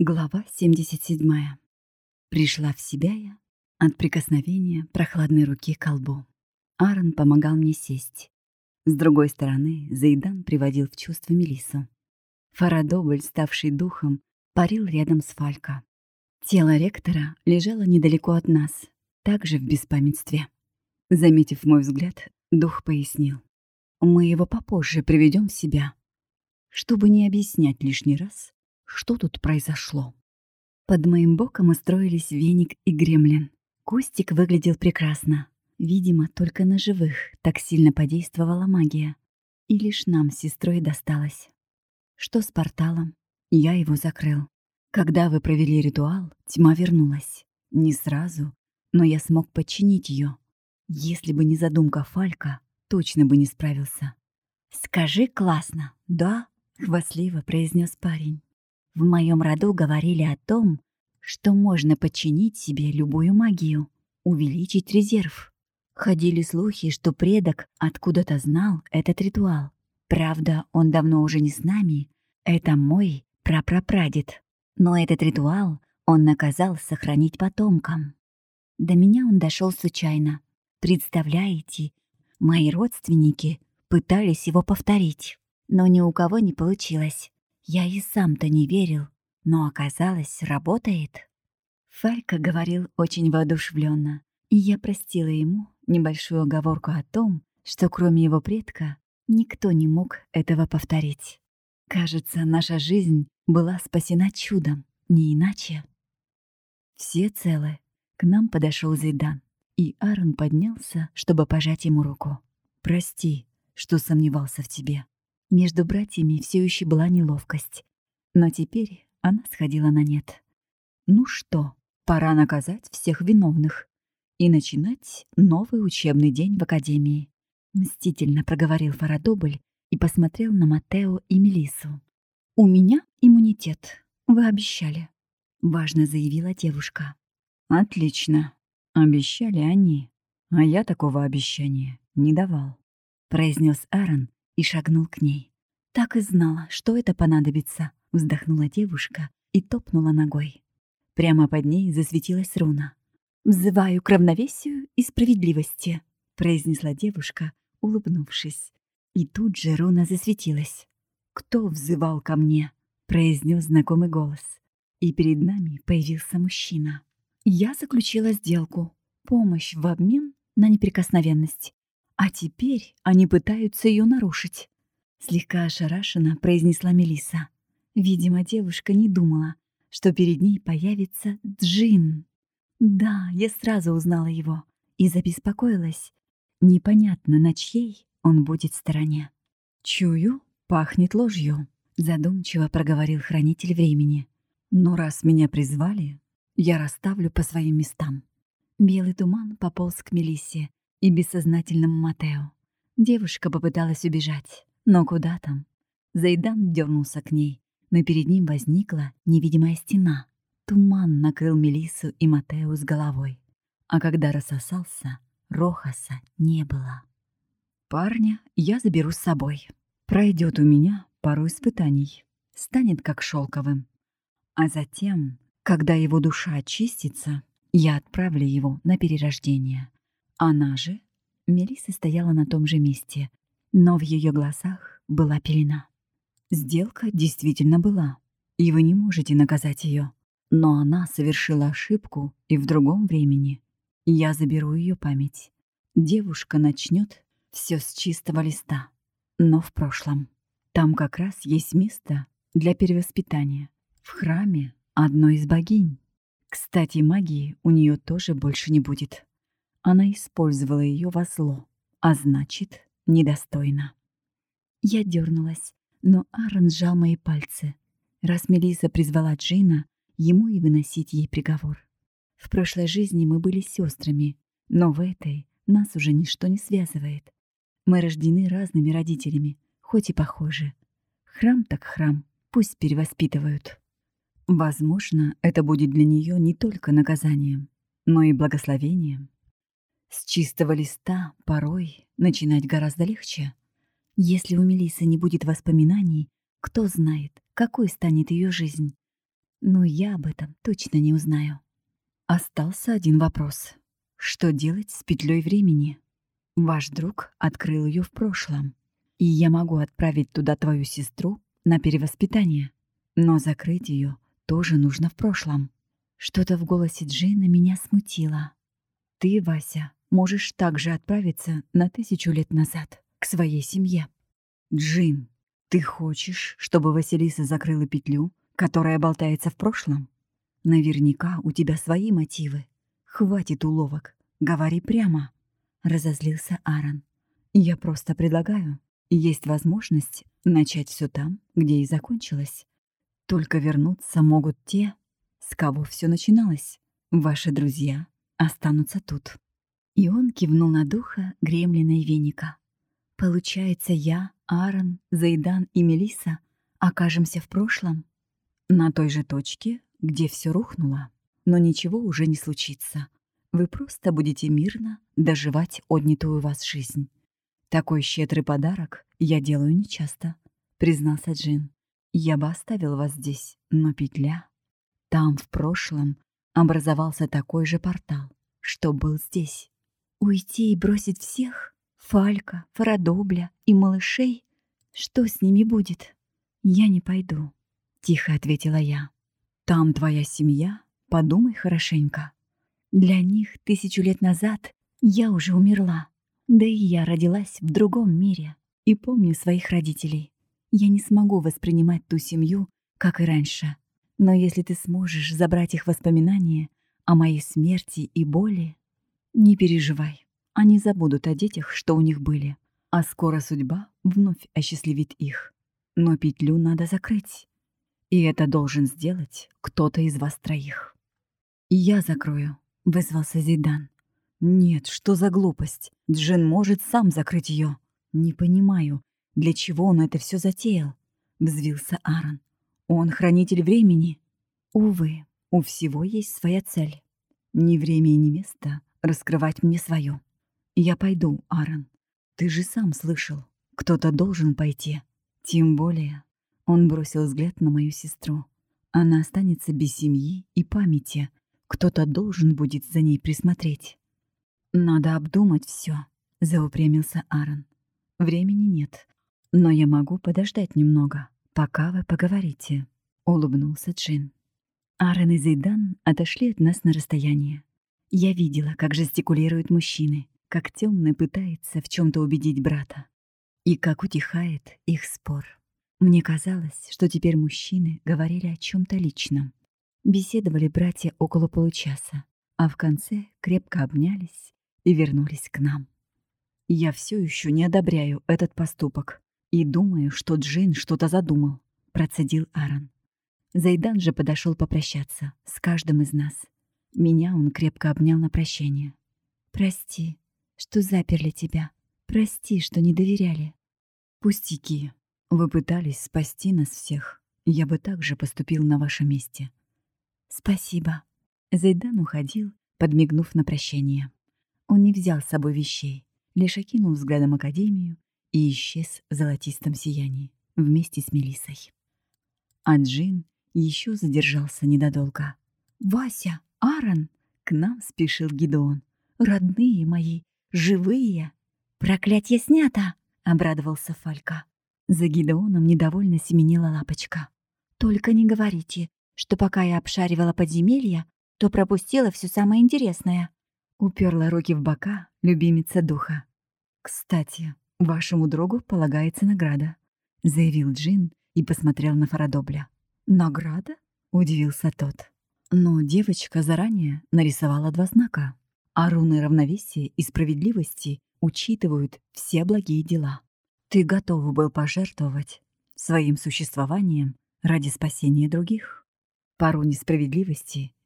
Глава 77. Пришла в себя я от прикосновения прохладной руки к колбу. Аарон помогал мне сесть. С другой стороны, Зайдан приводил в чувство Мелису. Фарадобль, ставший духом, парил рядом с Фалька. Тело ректора лежало недалеко от нас, также в беспамятстве. Заметив мой взгляд, дух пояснил. Мы его попозже приведем в себя, чтобы не объяснять лишний раз, что тут произошло? Под моим боком устроились веник и гремлин. Кустик выглядел прекрасно. Видимо, только на живых так сильно подействовала магия. И лишь нам с сестрой досталось. Что с порталом? Я его закрыл. Когда вы провели ритуал, тьма вернулась. Не сразу, но я смог подчинить ее. Если бы не задумка Фалька, точно бы не справился. «Скажи классно, да?» — хвастливо произнес парень. В моем роду говорили о том, что можно подчинить себе любую магию, увеличить резерв. Ходили слухи, что предок откуда-то знал этот ритуал. Правда, он давно уже не с нами. Это мой прапрапрадед. Но этот ритуал он наказал сохранить потомкам. До меня он дошел случайно. Представляете, мои родственники пытались его повторить, но ни у кого не получилось. Я и сам-то не верил, но оказалось, работает. Фалька говорил очень воодушевленно, и я простила ему небольшую оговорку о том, что кроме его предка никто не мог этого повторить. Кажется, наша жизнь была спасена чудом, не иначе. Все целы. К нам подошел Зайдан, и Аарон поднялся, чтобы пожать ему руку. «Прости, что сомневался в тебе», между братьями все еще была неловкость, но теперь она сходила на нет. Ну что, пора наказать всех виновных и начинать новый учебный день в академии. Мстительно проговорил Фарадобль и посмотрел на Матео и Мелису. «У меня иммунитет, вы обещали», — важно заявила девушка. «Отлично. Обещали они, а я такого обещания не давал», — произнес Аарон и шагнул к ней. «Так и знала, что это понадобится», — вздохнула девушка и топнула ногой. Прямо под ней засветилась руна. «Взываю к равновесию и справедливости», — произнесла девушка, улыбнувшись. И тут же руна засветилась. «Кто взывал ко мне?» — произнес знакомый голос. И перед нами появился мужчина. Я заключила сделку. Помощь в обмен на неприкосновенность. А теперь они пытаются ее нарушить. Слегка ошарашенно произнесла Мелиса. Видимо, девушка не думала, что перед ней появится Джин. Да, я сразу узнала его и забеспокоилась. Непонятно, на чьей он будет стороне. «Чую, пахнет ложью», — задумчиво проговорил хранитель времени. «Но раз меня призвали, я расставлю по своим местам». Белый туман пополз к Мелиссе, и бессознательному Матео. Девушка попыталась убежать, но куда там? Зайдан дернулся к ней, но перед ним возникла невидимая стена. Туман накрыл Мелису и Матео с головой. А когда рассосался, Рохаса не было. Парня я заберу с собой. Пройдет у меня пару испытаний. Станет как шелковым. А затем, когда его душа очистится, я отправлю его на перерождение. Она же, Мелисса стояла на том же месте, но в ее глазах была пелена. Сделка действительно была, и вы не можете наказать ее. Но она совершила ошибку и в другом времени. Я заберу ее память. Девушка начнет все с чистого листа, но в прошлом. Там как раз есть место для перевоспитания. В храме одной из богинь. Кстати, магии у нее тоже больше не будет. Она использовала ее во зло, а значит, недостойно. Я дернулась, но Аарон сжал мои пальцы. Раз Мелиса призвала Джина, ему и выносить ей приговор. В прошлой жизни мы были сестрами, но в этой нас уже ничто не связывает. Мы рождены разными родителями, хоть и похожи. Храм так храм, пусть перевоспитывают. Возможно, это будет для нее не только наказанием, но и благословением. С чистого листа порой начинать гораздо легче. Если у Мелисы не будет воспоминаний, кто знает, какой станет ее жизнь. Но я об этом точно не узнаю. Остался один вопрос. Что делать с петлей времени? Ваш друг открыл ее в прошлом, и я могу отправить туда твою сестру на перевоспитание. Но закрыть ее тоже нужно в прошлом. Что-то в голосе Джина меня смутило. Ты, Вася, можешь также отправиться на тысячу лет назад к своей семье. Джин, ты хочешь, чтобы Василиса закрыла петлю, которая болтается в прошлом? Наверняка у тебя свои мотивы. Хватит уловок, говори прямо. Разозлился Аарон. Я просто предлагаю. Есть возможность начать все там, где и закончилось. Только вернуться могут те, с кого все начиналось. Ваши друзья останутся тут. И он кивнул на духа Гремлина Веника. Получается, я, Аарон, Зайдан и Мелиса окажемся в прошлом? На той же точке, где все рухнуло. Но ничего уже не случится. Вы просто будете мирно доживать отнятую вас жизнь. Такой щедрый подарок я делаю нечасто, признался Джин. Я бы оставил вас здесь, но петля... Там, в прошлом, образовался такой же портал, что был здесь. Уйти и бросить всех? Фалька, Фарадобля и малышей? Что с ними будет? Я не пойду, — тихо ответила я. Там твоя семья, подумай хорошенько. Для них тысячу лет назад я уже умерла. Да и я родилась в другом мире и помню своих родителей. Я не смогу воспринимать ту семью, как и раньше. Но если ты сможешь забрать их воспоминания о моей смерти и боли, не переживай. Они забудут о детях, что у них были, а скоро судьба вновь осчастливит их. Но петлю надо закрыть. И это должен сделать кто-то из вас троих. «Я закрою», — вызвался Зидан. «Нет, что за глупость? Джин может сам закрыть ее. Не понимаю, для чего он это все затеял?» — взвился Аарон. «Он хранитель времени». «Увы, у всего есть своя цель. Ни время и ни место раскрывать мне свое. Я пойду, Аарон. Ты же сам слышал. Кто-то должен пойти. Тем более, он бросил взгляд на мою сестру. Она останется без семьи и памяти. Кто-то должен будет за ней присмотреть. Надо обдумать все, заупрямился Аарон. Времени нет, но я могу подождать немного, пока вы поговорите, улыбнулся Джин. Аарон и Зейдан отошли от нас на расстояние. Я видела, как жестикулируют мужчины, как темный пытается в чем-то убедить брата, и как утихает их спор. Мне казалось, что теперь мужчины говорили о чем-то личном. Беседовали братья около получаса, а в конце крепко обнялись и вернулись к нам. Я все еще не одобряю этот поступок и думаю, что Джин что-то задумал, процедил Аарон. Зайдан же подошел попрощаться с каждым из нас. Меня он крепко обнял на прощание. «Прости, что заперли тебя. Прости, что не доверяли». «Пустяки. Вы пытались спасти нас всех. Я бы так же поступил на вашем месте». «Спасибо». Зайдан уходил, подмигнув на прощание. Он не взял с собой вещей, лишь окинул взглядом Академию и исчез в золотистом сиянии вместе с Мелиссой. А Джин еще задержался недолго. «Вася!» Аарон, к нам спешил Гидеон. Родные мои, живые. Проклятье снято, обрадовался Фалька. За Гидеоном недовольно семенила лапочка. Только не говорите, что пока я обшаривала подземелья, то пропустила все самое интересное. Уперла руки в бока любимица духа. «Кстати, вашему другу полагается награда», — заявил Джин и посмотрел на Фарадобля. «Награда?» — удивился тот. Но девочка заранее нарисовала два знака, а руны равновесия и справедливости учитывают все благие дела. Ты готов был пожертвовать своим существованием ради спасения других. По руне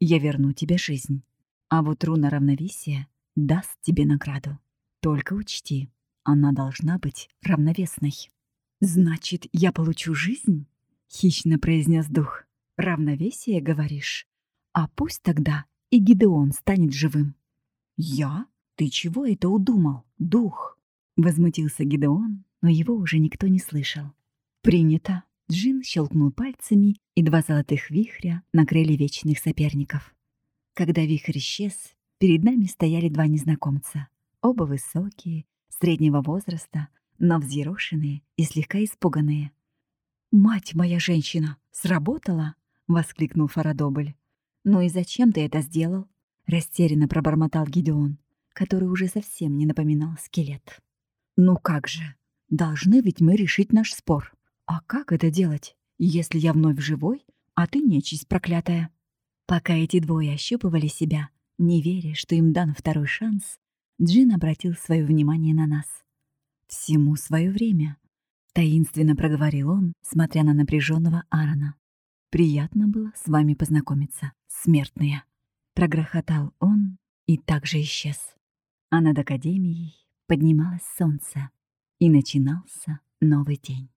я верну тебе жизнь, а вот руна равновесия даст тебе награду. Только учти, она должна быть равновесной. «Значит, я получу жизнь?» — хищно произнес дух. «Равновесие, говоришь?» А пусть тогда и Гидеон станет живым. «Я? Ты чего это удумал, дух?» Возмутился Гидеон, но его уже никто не слышал. «Принято. Джин щелкнул пальцами, и два золотых вихря накрыли вечных соперников. Когда вихрь исчез, перед нами стояли два незнакомца. Оба высокие, среднего возраста, но взъерошенные и слегка испуганные. «Мать моя женщина! Сработала!» — воскликнул Фарадобль. «Ну и зачем ты это сделал?» — растерянно пробормотал Гидеон, который уже совсем не напоминал скелет. «Ну как же! Должны ведь мы решить наш спор. А как это делать, если я вновь живой, а ты нечисть проклятая?» Пока эти двое ощупывали себя, не веря, что им дан второй шанс, Джин обратил свое внимание на нас. «Всему свое время», — таинственно проговорил он, смотря на напряженного Аарона. «Приятно было с вами познакомиться, смертные». Прогрохотал он и также исчез. А над Академией поднималось солнце, и начинался новый день.